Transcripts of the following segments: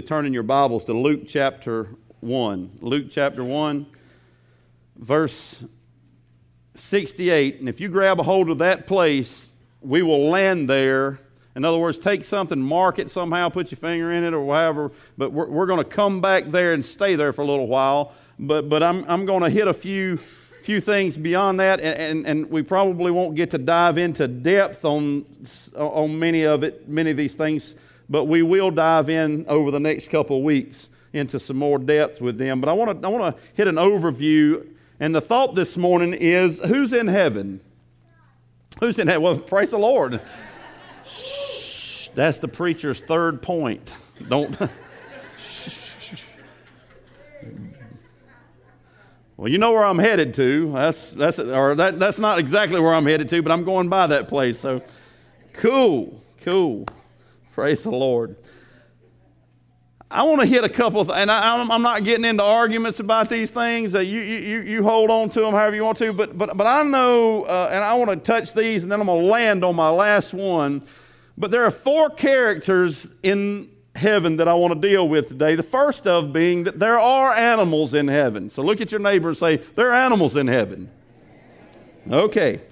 turning your Bibles to Luke chapter 1. Luke chapter 1, verse 68. And if you grab a hold of that place, we will land there. In other words, take something, mark it somehow, put your finger in it or whatever. But we're, we're going to come back there and stay there for a little while. But, but I'm, I'm going to hit a few few things beyond that, and, and, and, we probably won't get to dive into depth on, on many of it, many of these things, but we will dive in over the next couple of weeks into some more depth with them. But I want to I want to hit an overview, and the thought this morning is who's in heaven? Who's in heaven? Well, praise the Lord. Shh, that's the preacher's third point. Don't. Well, you know where I'm headed to. That's, that's, or that, that's not exactly where I'm headed to, but I'm going by that place. So, cool, cool. Praise the Lord. I want to hit a couple, of, and I, am not getting into arguments about these things. Uh, you, you, you hold on to them however you want to, but, but, but I know, uh, and I want to touch these, and then I'm going to land on my last one. But there are four characters in heaven that I want to deal with today. The first of being that there are animals in heaven. So look at your neighbor and say, There are animals in heaven. Okay.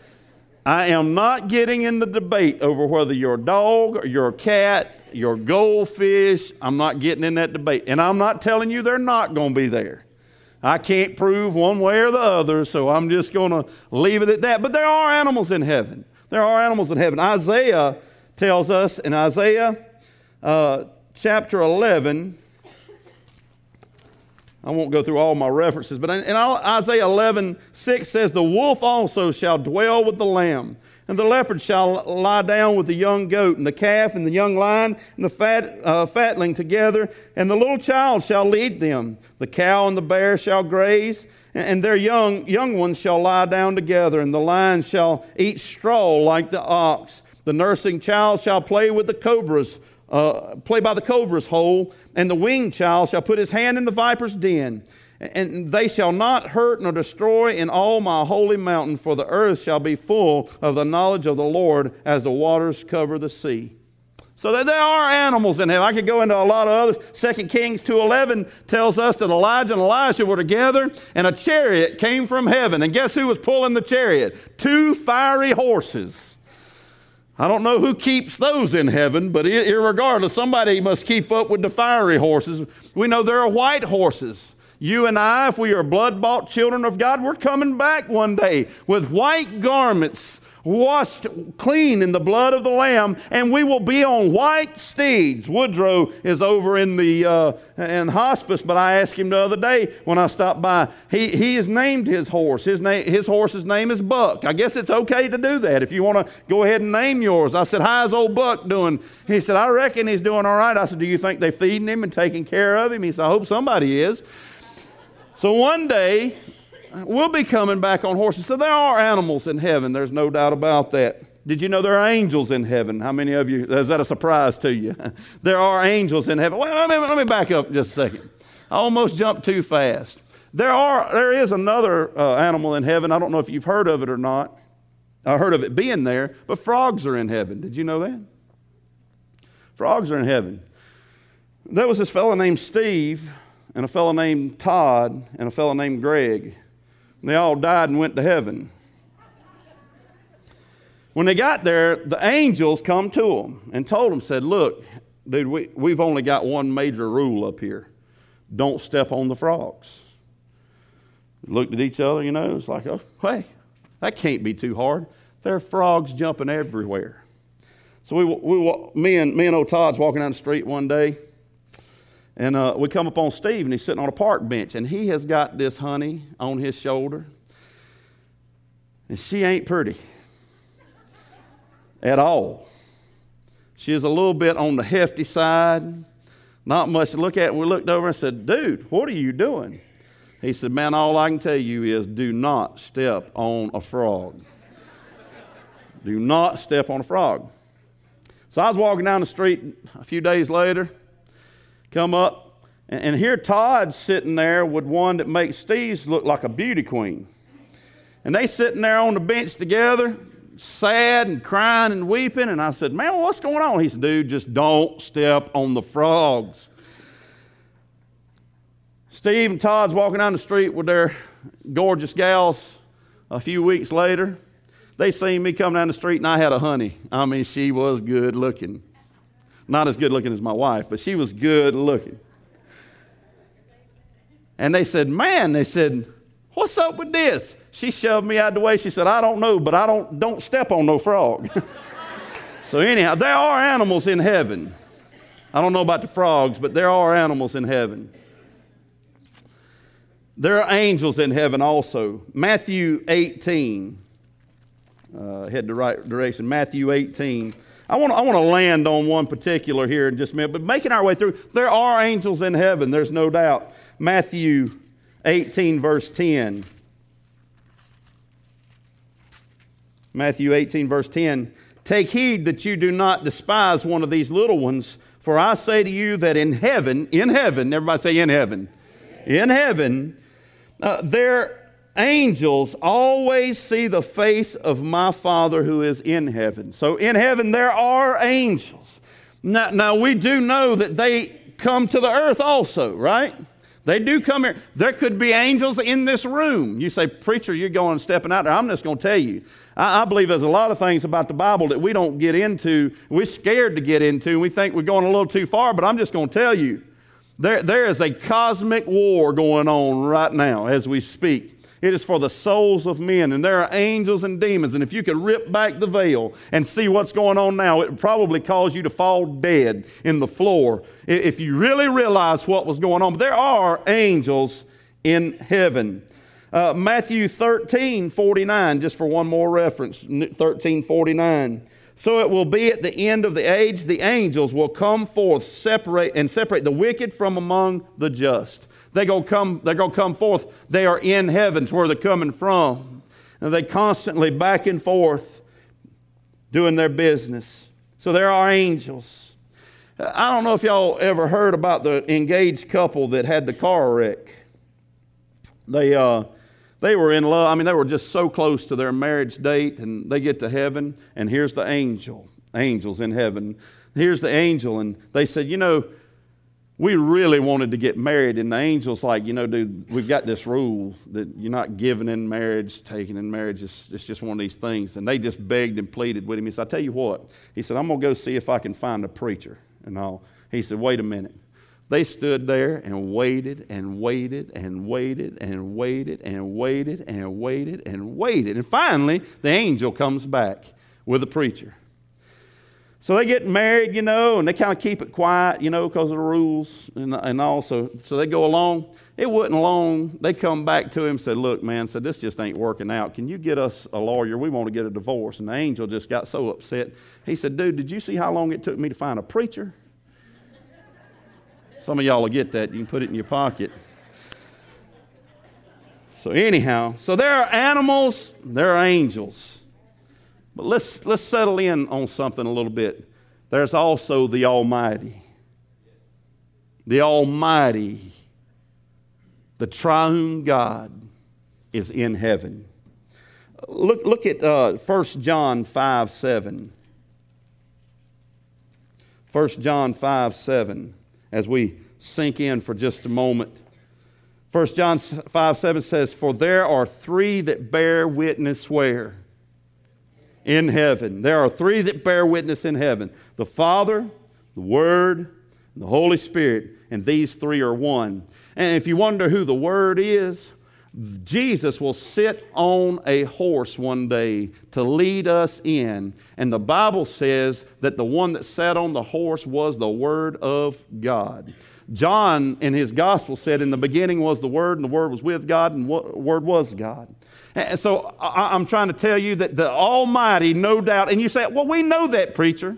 I am not getting in the debate over whether you're a dog or you're a cat, you're goldfish. I'm not getting in that debate. And I'm not telling you they're not going to be there. I can't prove one way or the other, so I'm just going to leave it at that. But there are animals in heaven. There are animals in heaven. Isaiah tells us in Isaiah uh, chapter 11, I won't go through all my references, but in Isaiah 11, 6 says, The wolf also shall dwell with the lamb, and the leopard shall lie down with the young goat, and the calf and the young lion and the fat, uh, fatling together, and the little child shall lead them. The cow and the bear shall graze, and their young, young ones shall lie down together, and the lion shall eat straw like the ox. The nursing child shall play with the cobras uh, play by the cobra's hole, and the winged child shall put his hand in the viper's den. And they shall not hurt nor destroy in all my holy mountain, for the earth shall be full of the knowledge of the Lord as the waters cover the sea. So that there are animals in heaven. I could go into a lot of others. Second Kings 2.11 tells us that Elijah and Elisha were together, and a chariot came from heaven. And guess who was pulling the chariot? Two fiery horses. I don't know who keeps those in heaven, but regardless, somebody must keep up with the fiery horses. We know there are white horses. You and I, if we are blood bought children of God, we're coming back one day with white garments washed clean in the blood of the Lamb, and we will be on white steeds. Woodrow is over in the uh, in hospice, but I asked him the other day when I stopped by. He he has named his horse. His name his horse's name is Buck. I guess it's okay to do that if you want to go ahead and name yours. I said, "How's old Buck doing?" He said, "I reckon he's doing all right." I said, "Do you think they're feeding him and taking care of him?" He said, "I hope somebody is." So one day We'll be coming back on horses. So there are animals in heaven. There's no doubt about that. Did you know there are angels in heaven? How many of you, is that a surprise to you? there are angels in heaven. Let me, let me back up just a second. I almost jumped too fast. There, are, there is another uh, animal in heaven. I don't know if you've heard of it or not. I heard of it being there, but frogs are in heaven. Did you know that? Frogs are in heaven. There was this fellow named Steve, and a fellow named Todd, and a fellow named Greg. They all died and went to heaven. When they got there, the angels come to them and told them, said, Look, dude, we, we've only got one major rule up here. Don't step on the frogs. Looked at each other, you know, it's like, oh, hey, that can't be too hard. There are frogs jumping everywhere. So we, we, me and me and old Todd's walking down the street one day, and uh, we come up on Steve, and he's sitting on a park bench, and he has got this honey on his shoulder. And she ain't pretty at all. She is a little bit on the hefty side, not much to look at. And we looked over and said, Dude, what are you doing? He said, Man, all I can tell you is do not step on a frog. do not step on a frog. So I was walking down the street a few days later come up. And, and here Todd's sitting there with one that makes Steve's look like a beauty queen. And they sitting there on the bench together, sad and crying and weeping. And I said, Man, what's going on? He said, Dude, just don't step on the frogs. Steve and Todd's walking down the street with their gorgeous gals a few weeks later. They seen me come down the street and I had a honey. I mean, she was good looking. Not as good looking as my wife, but she was good looking. And they said, Man, they said, What's up with this? She shoved me out the way. She said, I don't know, but I don't, don't step on no frog. so, anyhow, there are animals in heaven. I don't know about the frogs, but there are animals in heaven. There are angels in heaven also. Matthew 18. Uh, head the right direction. Matthew 18. I want, I want to land on one particular here in just a minute, but making our way through, there are angels in heaven, there's no doubt. Matthew 18, verse 10. Matthew 18, verse 10. Take heed that you do not despise one of these little ones, for I say to you that in heaven, in heaven, everybody say in heaven, in heaven, uh, their angels always see the face of my Father who is in heaven. So in heaven, there are angels. Now, now we do know that they come to the earth also, right? They do come here. There could be angels in this room. You say, Preacher, you're going and stepping out there. I'm just going to tell you. I, I, believe there's a lot of things about the Bible that we don't get into. We're scared to get into. We think we're going a little too far, but I'm just going to tell you. There, there is a cosmic war going on right now as we speak. It is for the souls of men, and there are angels and demons. And if you could rip back the veil and see what's going on now, it would probably cause you to fall dead in the floor if you really realize what was going on. But there are angels in heaven. Uh, Matthew 13 49, just for one more reference, 13 49. So it will be at the end of the age, the angels will come forth, separate and separate the wicked from among the just. They go come, they're going to come forth. They are in heavens where they're coming from. And they constantly back and forth doing their business. So there are angels. I don't know if y'all ever heard about the engaged couple that had the car wreck. They, uh, they were in love. I mean, they were just so close to their marriage date, and they get to heaven, and here's the angel, angels in heaven. Here's the angel, and they said, You know, we really wanted to get married, and the angel's like, You know, dude, we've got this rule that you're not giving in marriage, taking in marriage. It's, it's just one of these things. And they just begged and pleaded with him. He said, I tell you what. He said, I'm going to go see if I can find a preacher and all. He said, Wait a minute. They stood there and waited and waited and waited and waited and waited and waited and waited. And finally, the angel comes back with a preacher. So they get married, you know, and they kind of keep it quiet, you know, because of the rules and, and also. So they go along. It wasn't long. They come back to him and said, Look, man, said, this just ain't working out. Can you get us a lawyer? We want to get a divorce. And the angel just got so upset. He said, Dude, did you see how long it took me to find a preacher? Some of y'all will get that. You can put it in your pocket. So, anyhow, so there are animals, there are angels. But let's, let's settle in on something a little bit. There's also the Almighty. The Almighty, the triune God, is in heaven. Look, look at uh, 1 John 5 7. 1 John 5 7 as we sink in for just a moment. 1 John 5 7 says, For there are three that bear witness where? In heaven. There are three that bear witness in heaven the Father, the Word, and the Holy Spirit. And these three are one. And if you wonder who the Word is, Jesus will sit on a horse one day to lead us in. And the Bible says that the one that sat on the horse was the Word of God. John in his gospel said, In the beginning was the Word, and the Word was with God, and the Word was God. And so I'm trying to tell you that the Almighty, no doubt, and you say, Well, we know that, preacher.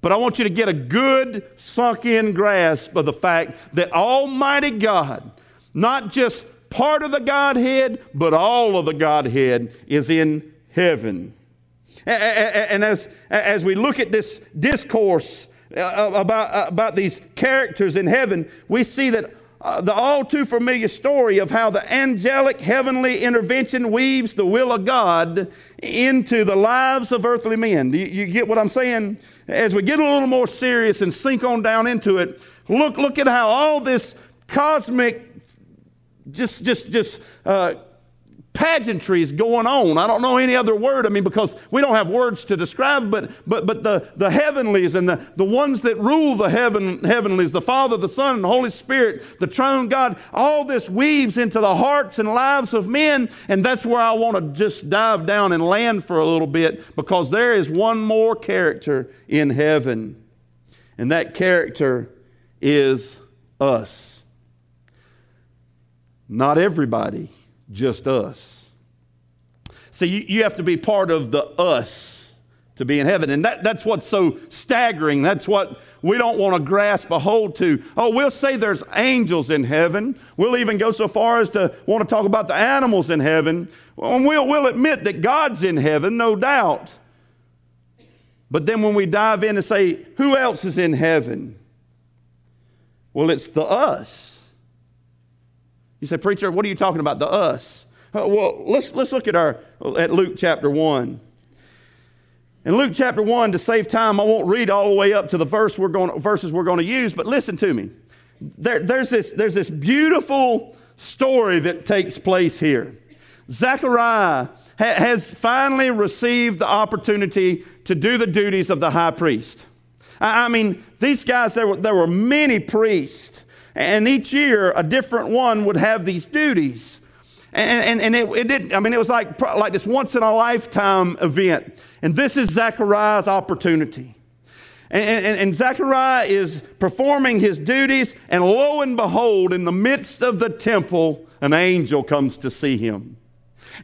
But I want you to get a good, sunk in grasp of the fact that Almighty God, not just part of the Godhead, but all of the Godhead is in heaven. And as, as we look at this discourse uh, about, about these characters in heaven, we see that uh, the all too familiar story of how the angelic heavenly intervention weaves the will of God into the lives of earthly men. Do you, you, get what I'm saying? As we get a little more serious and sink on down into it, look, look at how all this cosmic, just, just, just, uh, pageantries going on. I don't know any other word. I mean, because we don't have words to describe, but but but the, the heavenlies and the, the ones that rule the heaven heavenlies, the Father, the Son, and the Holy Spirit, the triune God, all this weaves into the hearts and lives of men, and that's where I want to just dive down and land for a little bit, because there is one more character in heaven, and that character is us. Not everybody just us. So you, you have to be part of the us to be in heaven. And that, that's what's so staggering. That's what we don't want to grasp a hold to. Oh, we'll say there's angels in heaven. We'll even go so far as to want to talk about the animals in heaven. And we'll, we'll admit that God's in heaven, no doubt. But then when we dive in and say, who else is in heaven? Well, it's the us. You say, Preacher, what are you talking about? The us. Uh, well, let's, let's look at, our, at Luke chapter 1. In Luke chapter 1, to save time, I won't read all the way up to the verse we're going, verses we're going to use, but listen to me. There, there's, this, there's this beautiful story that takes place here. Zechariah ha- has finally received the opportunity to do the duties of the high priest. I, I mean, these guys, there were, there were many priests and each year, a different one would have these duties. And, and, and it, it didn't, I mean, it was like, like this once in a lifetime event. And this is Zechariah's opportunity. And, and, and, Zechariah is performing his duties, and lo and behold, in the midst of the temple, an angel comes to see him.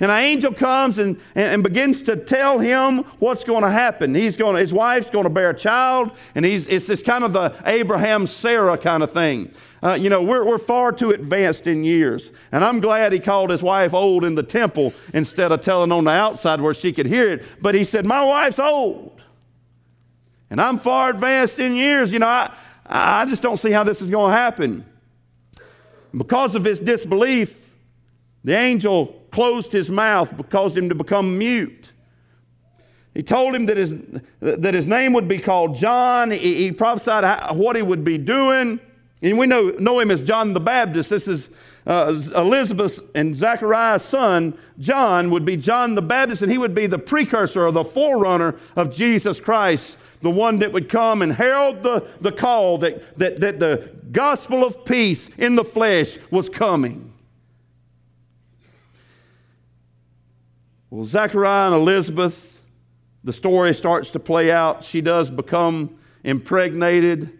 And an angel comes and, and, begins to tell him what's going to happen. He's going to, his wife's going to bear a child, and he's, it's this kind of the Abraham Sarah kind of thing. Uh, you know, we're, we're far too advanced in years. And I'm glad he called his wife old in the temple instead of telling on the outside where she could hear it. But he said, My wife's old. And I'm far advanced in years. You know, I, I just don't see how this is going to happen. Because of his disbelief, the angel closed his mouth, caused him to become mute. He told him that his, that his name would be called John. He, he prophesied what he would be doing. And we know, know him as John the Baptist. This is uh, Elizabeth and Zachariah's son, John, would be John the Baptist, and he would be the precursor or the forerunner of Jesus Christ, the one that would come and herald the, the call that, that, that the gospel of peace in the flesh was coming. Well, Zachariah and Elizabeth, the story starts to play out. She does become impregnated.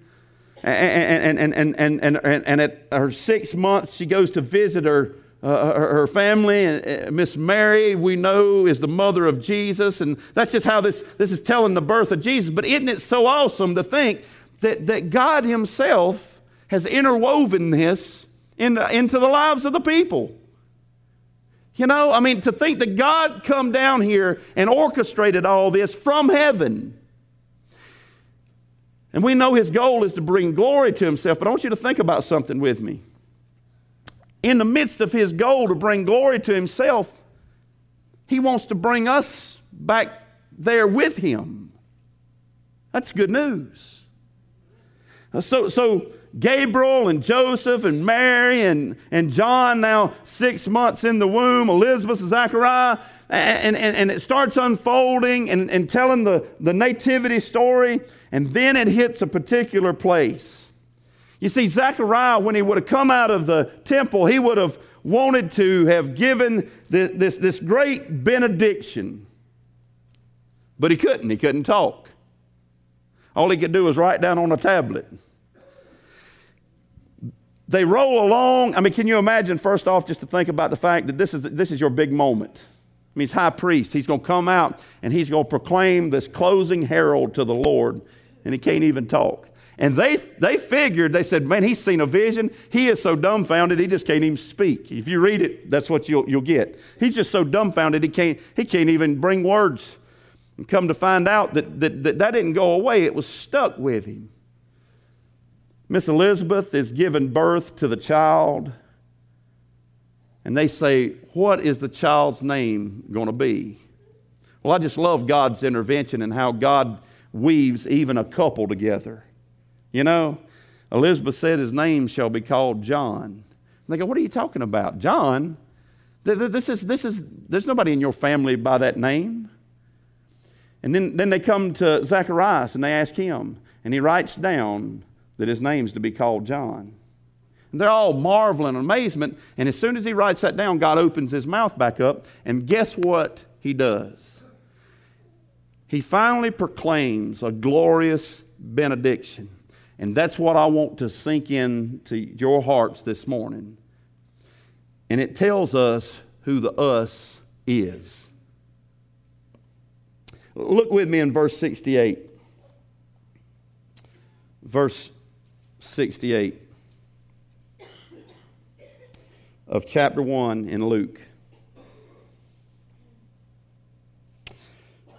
And, and, and, and, and, and at her six months, she goes to visit her, uh, her, her, family. And uh, Miss Mary, we know, is the mother of Jesus. And that's just how this, this is telling the birth of Jesus. But isn't it so awesome to think that, that God Himself has interwoven this in, into the lives of the people? You know, I mean, to think that God come down here and orchestrated all this from heaven and we know his goal is to bring glory to himself, but I want you to think about something with me. In the midst of his goal to bring glory to himself, he wants to bring us back there with him. That's good news. Uh, so, so Gabriel and Joseph and Mary and, and John, now six months in the womb, Elizabeth and Zachariah, and, and, and it starts unfolding and, and telling the, the nativity story, and then it hits a particular place. You see, Zechariah, when he would have come out of the temple, he would have wanted to have given the, this, this great benediction, but he couldn't. He couldn't talk. All he could do was write down on a tablet. They roll along. I mean, can you imagine, first off, just to think about the fact that this is, this is your big moment? Mean, he's high priest. He's going to come out and he's going to proclaim this closing herald to the Lord, and he can't even talk. And they, they figured, they said, man, he's seen a vision. He is so dumbfounded, he just can't even speak. If you read it, that's what you'll, you'll get. He's just so dumbfounded, he can't, he can't even bring words. And come to find out that, that, that that didn't go away, it was stuck with him. Miss Elizabeth is giving birth to the child and they say, What is the child's name going to be? Well, I just love God's intervention and how God weaves even a couple together. You know, Elizabeth said his name shall be called John. And they go, What are you talking about? John? This is, this is, there's nobody in your family by that name. And then, then they come to Zacharias and they ask him, and he writes down that his name's to be called John. And they're all marveling and amazement. And as soon as he writes that down, God opens his mouth back up. And guess what he does? He finally proclaims a glorious benediction. And that's what I want to sink into your hearts this morning. And it tells us who the us is. Look with me in verse 68. Verse 68 of chapter 1 in Luke.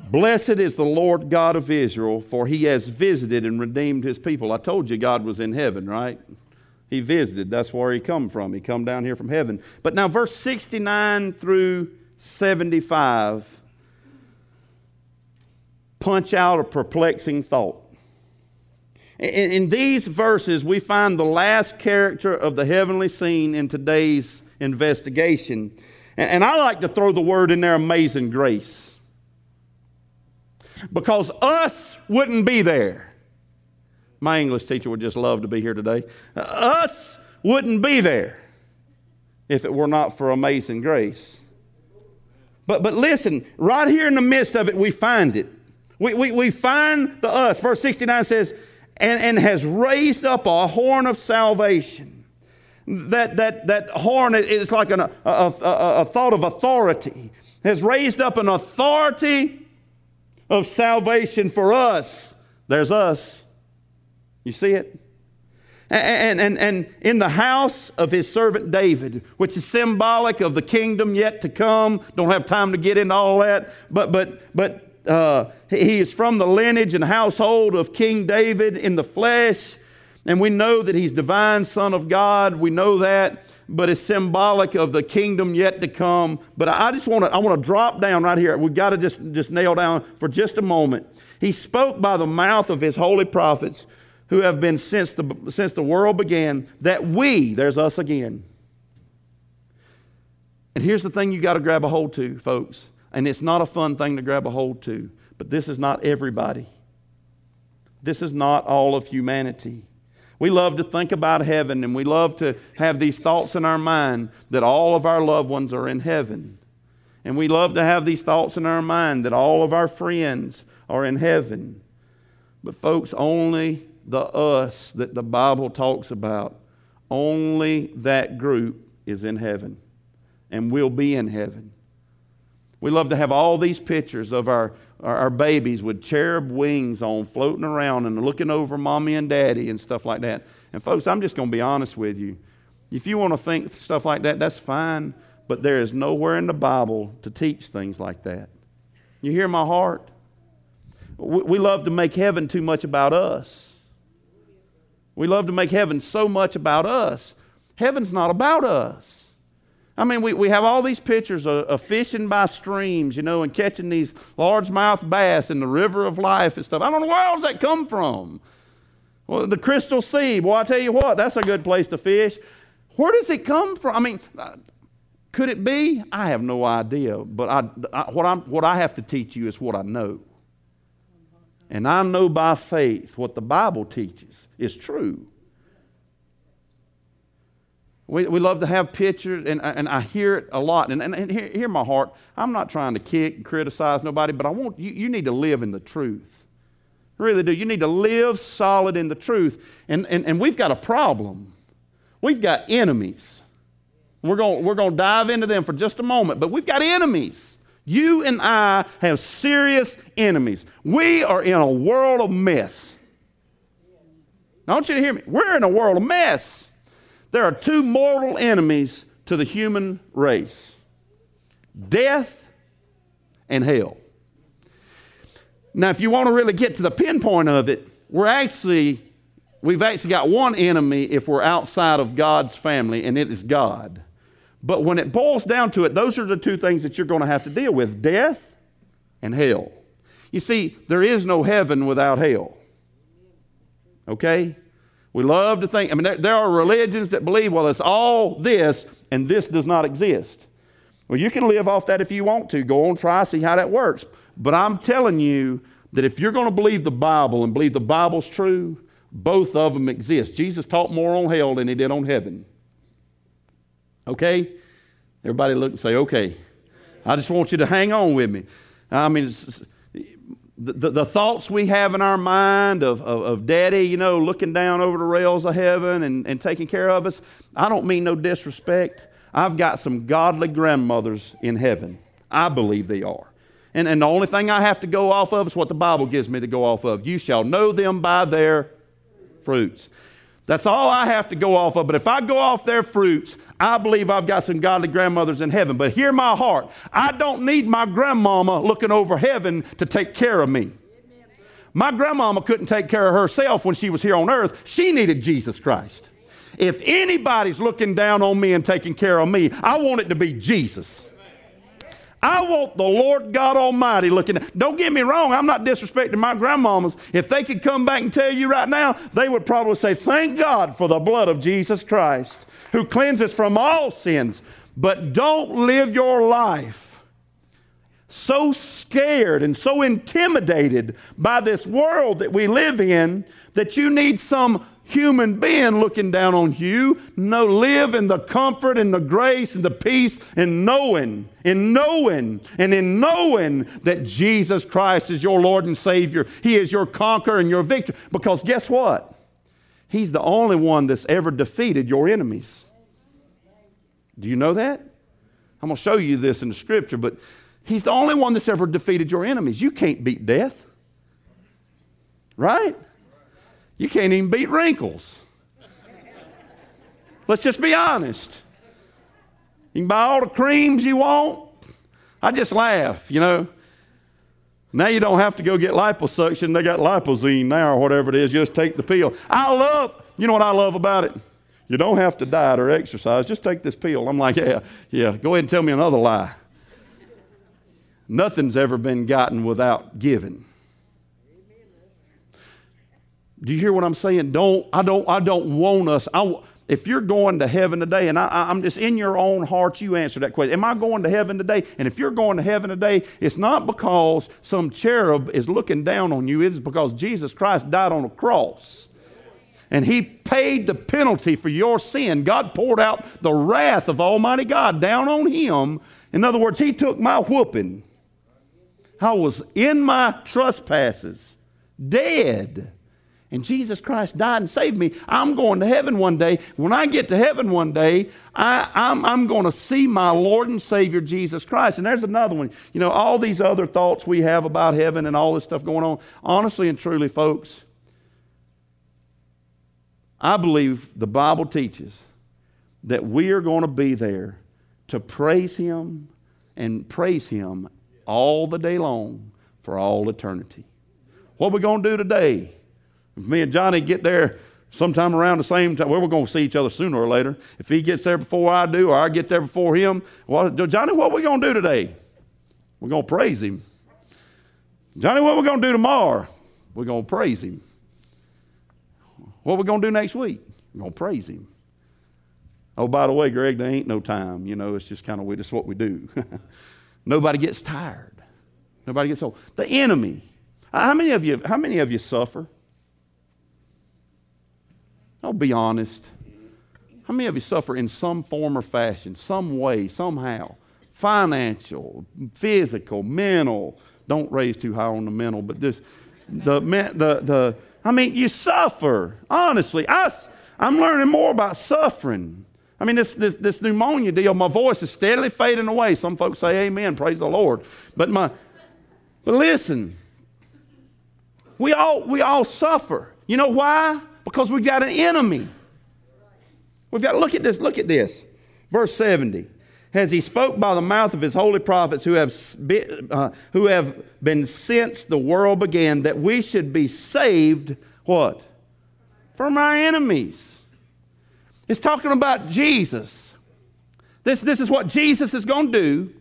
Blessed is the Lord God of Israel, for he has visited and redeemed his people. I told you God was in heaven, right? He visited. That's where he come from. He come down here from heaven. But now verse 69 through 75 punch out a perplexing thought. In, in these verses, we find the last character of the heavenly scene in today's investigation. And, and I like to throw the word in there amazing grace. Because us wouldn't be there. My English teacher would just love to be here today. Us wouldn't be there if it were not for amazing grace. But, but listen, right here in the midst of it, we find it. We, we, we find the us. Verse 69 says, and, and has raised up a horn of salvation. That, that, that horn is like an, a, a, a, thought of authority, has raised up an authority of salvation for us. There's us. You see it? And, and, and in the house of his servant David, which is symbolic of the kingdom yet to come. Don't have time to get into all that, but, but, but uh, he is from the lineage and household of King David in the flesh. And we know that he's divine son of God. We know that, but it's symbolic of the kingdom yet to come. But I just want to I want to drop down right here. We've got to just, just nail down for just a moment. He spoke by the mouth of his holy prophets who have been since the, since the world began, that we, there's us again. And here's the thing you got to grab a hold to, folks. And it's not a fun thing to grab a hold to, but this is not everybody. This is not all of humanity. We love to think about heaven and we love to have these thoughts in our mind that all of our loved ones are in heaven. And we love to have these thoughts in our mind that all of our friends are in heaven. But, folks, only the us that the Bible talks about, only that group is in heaven and will be in heaven. We love to have all these pictures of our, our, babies with cherub wings on, floating around and looking over mommy and daddy and stuff like that. And, folks, I'm just going to be honest with you. If you want to think stuff like that, that's fine, but there is nowhere in the Bible to teach things like that. You hear my heart? We love to make heaven too much about us. We love to make heaven so much about us. Heaven's not about us. I mean, we, we have all these pictures of, of, fishing by streams, you know, and catching these largemouth bass in the river of life and stuff. I don't know where else that come from. Well, the Crystal Sea. Well, I tell you what, that's a good place to fish. Where does it come from? I mean, uh, could it be? I have no idea. But I, I, what, I'm, what I have to teach you is what I know. And I know by faith what the Bible teaches is true. We, we love to have pictures, and, and I hear it a lot. And, and, and hear, hear my heart. I'm not trying to kick and criticize nobody, but I want you, you need to live in the truth. really do. You need to live solid in the truth. And, and, and we've got a problem. We've got enemies. We're going we're going to dive into them for just a moment, but we've got enemies. You and I have serious enemies. We are in a world of mess. I want you to hear me. We're in a world of mess. There are two mortal enemies to the human race death and hell. Now, if you want to really get to the pinpoint of it, we're actually, we've actually got one enemy if we're outside of God's family, and it is God. But when it boils down to it, those are the two things that you're going to have to deal with death and hell. You see, there is no heaven without hell. Okay? We love to think, I mean, there, there are religions that believe, well, it's all this, and this does not exist. Well, you can live off that if you want to. Go on, try, see how that works. But I'm telling you that if you're going to believe the Bible and believe the Bible's true, both of them exist. Jesus taught more on hell than he did on heaven. Okay? Everybody look and say, okay. I just want you to hang on with me. I mean, the, the, thoughts we have in our mind of, of, of, daddy, you know, looking down over the rails of heaven and, and taking care of us, I don't mean no disrespect. I've got some godly grandmothers in heaven. I believe they are. And, and the only thing I have to go off of is what the Bible gives me to go off of. You shall know them by their fruits. That's all I have to go off of. But if I go off their fruits, I believe I've got some godly grandmothers in heaven. But hear my heart. I don't need my grandmama looking over heaven to take care of me. My grandmama couldn't take care of herself when she was here on earth. She needed Jesus Christ. If anybody's looking down on me and taking care of me, I want it to be Jesus. I want the Lord God Almighty looking. Don't get me wrong, I'm not disrespecting my grandmamas. If they could come back and tell you right now, they would probably say, Thank God for the blood of Jesus Christ, who cleanses from all sins. But don't live your life so scared and so intimidated by this world that we live in that you need some human being looking down on you. No, live in the comfort and the grace and the peace and knowing, in knowing, and in knowing that Jesus Christ is your Lord and Savior. He is your conqueror and your victor. Because guess what? He's the only one that's ever defeated your enemies. Do you know that? I'm going to show you this in the scripture, but He's the only one that's ever defeated your enemies. You can't beat death. Right? You can't even beat wrinkles. Let's just be honest. You can buy all the creams you want. I just laugh, you know. Now you don't have to go get liposuction. They got lipozene now or whatever it is. You just take the pill. I love, you know what I love about it? You don't have to diet or exercise. Just take this pill. I'm like, yeah, yeah, go ahead and tell me another lie. Nothing's ever been gotten without giving. Do you hear what I'm saying? Don't I don't I don't want us. I, if you're going to heaven today, and I, am just in your own heart, you answer that question. Am I going to heaven today? And if you're going to heaven today, it's not because some cherub is looking down on you. It's because Jesus Christ died on a cross. And he paid the penalty for your sin. God poured out the wrath of Almighty God down on him. In other words, he took my whooping. I was in my trespasses, dead and Jesus Christ died and saved me, I'm going to heaven one day. When I get to heaven one day, I, I'm, I'm going to see my Lord and Savior Jesus Christ. And there's another one. You know, all these other thoughts we have about heaven and all this stuff going on. Honestly and truly, folks, I believe the Bible teaches that we are going to be there to praise Him and praise Him all the day long for all eternity. What we going to do today? If me and Johnny get there sometime around the same time, well, we're going to see each other sooner or later. If he gets there before I do, or I get there before him, well, Johnny, what we going to do today? We're going to praise him. Johnny, what we going to do tomorrow? We're going to praise him. What we going to do next week? We're going to praise him. Oh, by the way, Greg, there ain't no time. You know, it's just kind of we just what we do. Nobody gets tired. Nobody gets old. The enemy. Uh, how many of you? How many of you suffer? I'll be honest. How many of you suffer in some form or fashion, some way, somehow? Financial, physical, mental. Don't raise too high on the mental, but just the, the, the I mean, you suffer. Honestly, I, I'm learning more about suffering. I mean, this, this, this pneumonia deal, my voice is steadily fading away. Some folks say amen, praise the Lord. But, my, but listen, we all, we all suffer. You know why? Because we've got an enemy. We've got, look at this, look at this. Verse 70. As he spoke by the mouth of his holy prophets who have, been, uh, who have been since the world began, that we should be saved, what? From our enemies. It's talking about Jesus. This, this is what Jesus is going to do.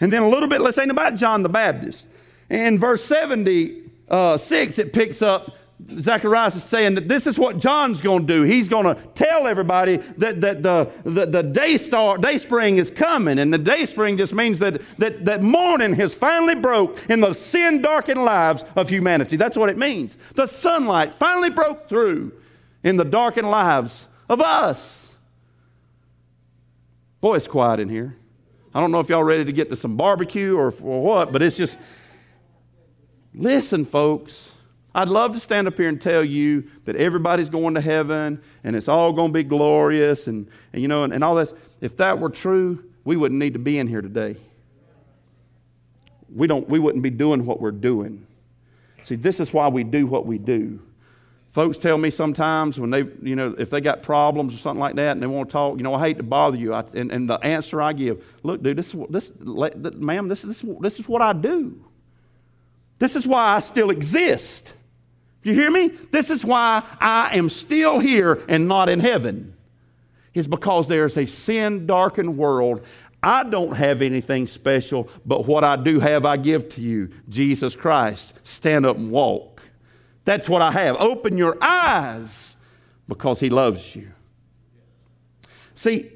And then a little bit, let's say about John the Baptist. In verse 76, uh, it picks up Zacharias is saying that this is what John's going to do. He's going to tell everybody that, that the, the, the day, star, day spring is coming. And the day spring just means that, that, that morning has finally broke in the sin darkened lives of humanity. That's what it means. The sunlight finally broke through in the darkened lives of us. Boy, it's quiet in here. I don't know if y'all ready to get to some barbecue or, or what, but it's just. Listen, folks. I'd love to stand up here and tell you that everybody's going to heaven and it's all going to be glorious and, and you know, and, and all this. If that were true, we wouldn't need to be in here today. We, don't, we wouldn't be doing what we're doing. See, this is why we do what we do. Folks tell me sometimes when they, you know, if they got problems or something like that and they want to talk, you know, I hate to bother you. I, and, and the answer I give, look, dude, this, is what this, ma'am, this, this, this is what I do. This is why I still exist. You hear me? This is why I am still here and not in heaven. Is because there's a sin darkened world. I don't have anything special, but what I do have, I give to you Jesus Christ. Stand up and walk. That's what I have. Open your eyes because He loves you. See,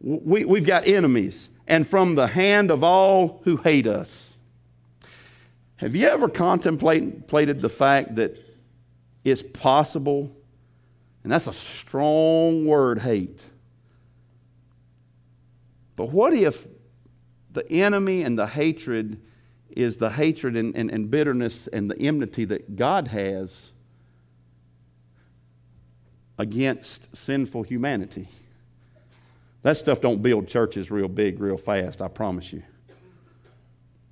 we, we've got enemies, and from the hand of all who hate us. Have you ever contemplated the fact that it's possible, and that's a strong word, hate. But what if the enemy and the hatred is the hatred and, and, and bitterness and the enmity that God has against sinful humanity? That stuff don't build churches real big, real fast, I promise you.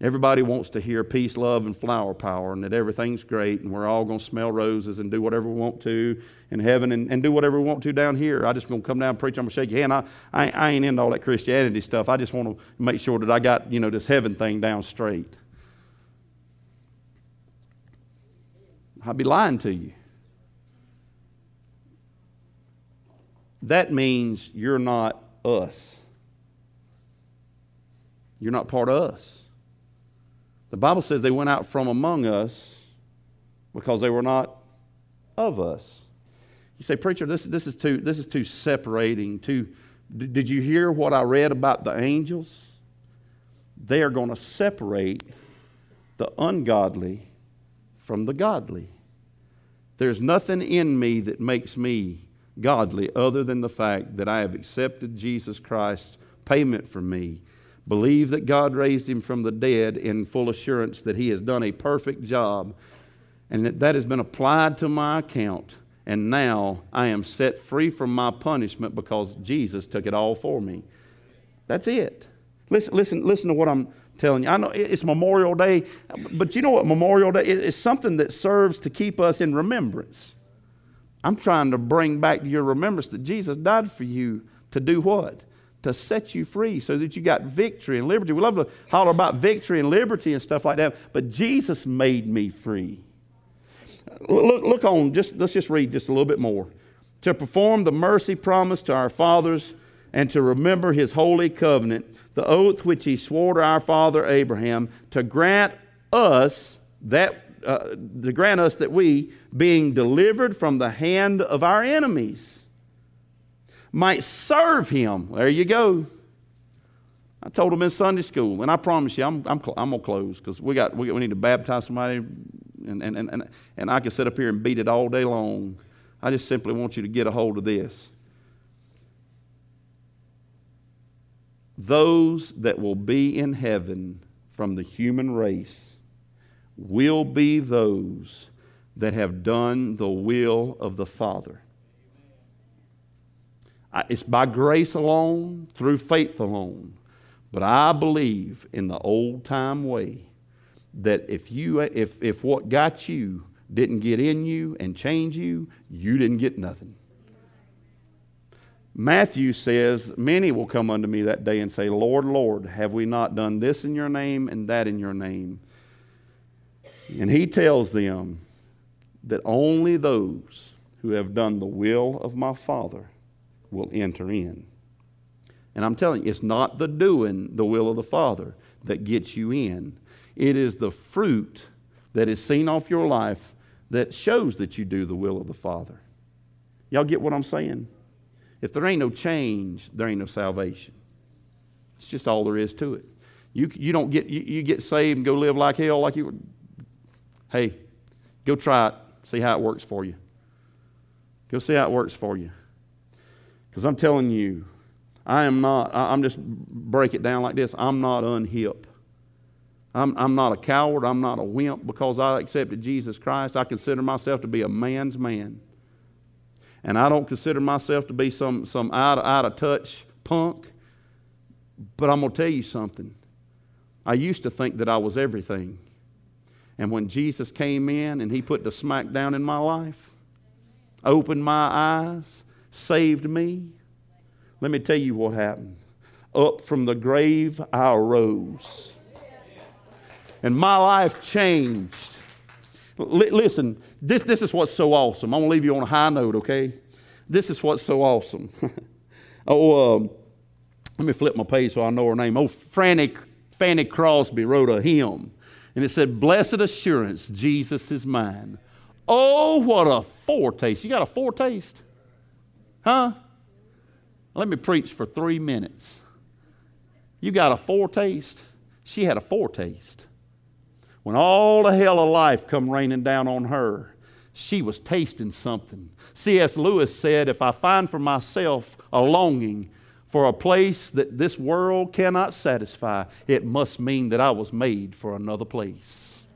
Everybody wants to hear peace, love, and flower power, and that everything's great, and we're all going to smell roses and do whatever we want to in heaven and, and do whatever we want to down here. I just going to come down and preach. I'm going to shake your hand. I, I, I ain't into all that Christianity stuff. I just want to make sure that I got, you know, this heaven thing down straight. I'd be lying to you. That means you're not us. You're not part of us. The Bible says they went out from among us because they were not of us. You say, Preacher, this, this, is, too, this is too separating. Too, did you hear what I read about the angels? They are going to separate the ungodly from the godly. There's nothing in me that makes me godly other than the fact that I have accepted Jesus Christ's payment for me Believe that God raised him from the dead in full assurance that he has done a perfect job and that that has been applied to my account. And now I am set free from my punishment because Jesus took it all for me. That's it. Listen, listen, listen to what I'm telling you. I know it's Memorial Day, but you know what Memorial Day is? something that serves to keep us in remembrance. I'm trying to bring back to your remembrance that Jesus died for you to do what? to set you free so that you got victory and liberty. We love to holler about victory and liberty and stuff like that, but Jesus made me free. Look, look on, just, let's just read just a little bit more. To perform the mercy promised to our fathers and to remember his holy covenant, the oath which he swore to our father Abraham, to grant us that uh, to grant us that we, being delivered from the hand of our enemies, might serve him. There you go. I told him in Sunday school, and I promise you, I'm, I'm, I'm going to close because we, got, we, we need to baptize somebody, and, and, and, and I can sit up here and beat it all day long. I just simply want you to get a hold of this. Those that will be in heaven from the human race will be those that have done the will of the Father. It's by grace alone, through faith alone. But I believe in the old time way that if, you, if, if what got you didn't get in you and change you, you didn't get nothing. Matthew says, Many will come unto me that day and say, Lord, Lord, have we not done this in your name and that in your name? And he tells them that only those who have done the will of my Father will enter in. And I'm telling you, it's not the doing the will of the Father that gets you in, it is the fruit that is seen off your life that shows that you do the will of the Father. Y'all get what I'm saying? If there ain't no change, there ain't no salvation. It's just all there is to it. You, you don't get, you, you get saved and go live like hell like you Hey, go try it, see how it works for you. Go see how it works for you. Because I'm telling you, I am not, I'm just break it down like this I'm not unhip. I'm, I'm not a coward. I'm not a wimp because I accepted Jesus Christ. I consider myself to be a man's man. And I don't consider myself to be some, some out, of, out of touch punk. But I'm going to tell you something. I used to think that I was everything. And when Jesus came in and he put the smack down in my life, opened my eyes, saved me, let me tell you what happened. Up from the grave, I arose. And my life changed. Listen, this, this is what's so awesome. I'm going to leave you on a high note, okay? This is what's so awesome. oh, um, let me flip my page so I know her name. Oh, Fanny, Fanny Crosby wrote a hymn, and it said, Blessed assurance, Jesus is mine. Oh, what a foretaste. You got a foretaste? Huh? Let me preach for three minutes. You got a foretaste? She had a foretaste. When all the hell of life come raining down on her, she was tasting something. C.S. Lewis said, If I find for myself a longing for a place that this world cannot satisfy, it must mean that I was made for another place.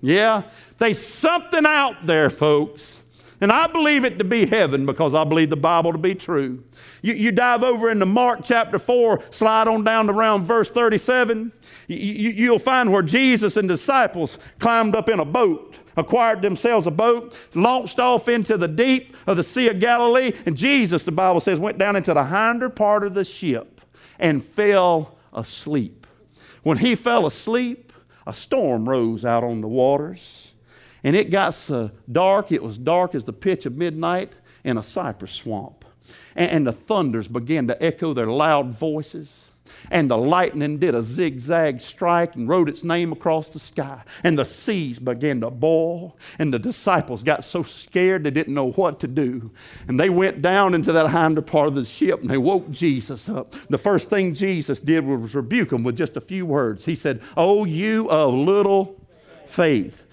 Yeah? There's something out there, folks and I believe it to be heaven because I believe the Bible to be true. You, you dive over into Mark chapter 4, slide on down to around verse 37. You, you, you'll find where Jesus and disciples climbed up in a boat, acquired themselves a boat, launched off into the deep of the Sea of Galilee. And Jesus, the Bible says, went down into the hinder part of the ship and fell asleep. When he fell asleep, a storm rose out on the waters. And it got so dark, it was dark as the pitch of midnight in a cypress swamp. And, and the thunders began to echo their loud voices. And the lightning did a zigzag strike and wrote its name across the sky. And the seas began to boil. And the disciples got so scared they didn't know what to do. And they went down into that hinder part of the ship and they woke Jesus up. The first thing Jesus did was rebuke them with just a few words. He said, Oh, you of little faith.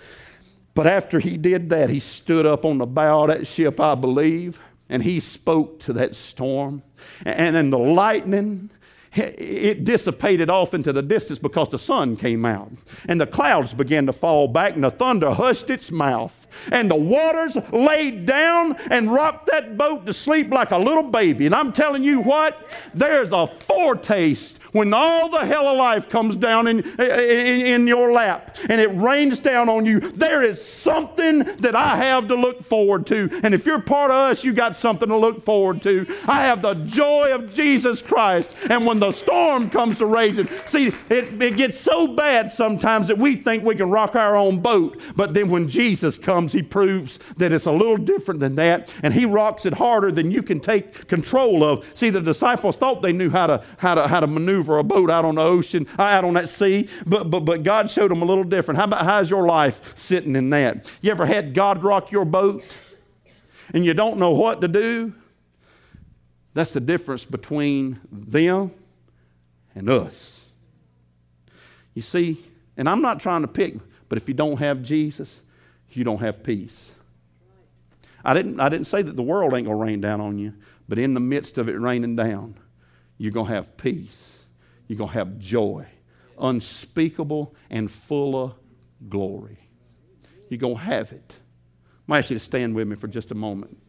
But after he did that, he stood up on the bow of that ship, I believe, and he spoke to that storm. And then the lightning, it dissipated off into the distance because the sun came out. And the clouds began to fall back, and the thunder hushed its mouth. And the waters laid down and rocked that boat to sleep like a little baby. And I'm telling you what, there's a foretaste when all the hell of life comes down in, in, in, your lap and it rains down on you, there is something that I have to look forward to. And if you're part of us, you got something to look forward to. I have the joy of Jesus Christ. And when the storm comes to raging, see, it, it gets so bad sometimes that we think we can rock our own boat. But then when Jesus comes, he proves that it's a little different than that. And he rocks it harder than you can take control of. See, the disciples thought they knew how to, how to, how to maneuver maneuver a boat out on the ocean, out on that sea, but, but, but God showed them a little different. How about how's your life sitting in that? You ever had God rock your boat and you don't know what to do? That's the difference between them and us. You see, and I'm not trying to pick, but if you don't have Jesus, you don't have peace. I didn't, I didn't say that the world ain't going to rain down on you, but in the midst of it raining down, you're going to have peace you're going to have joy, unspeakable and full of glory. You're going to have it. I ask you to stand with me for just a moment.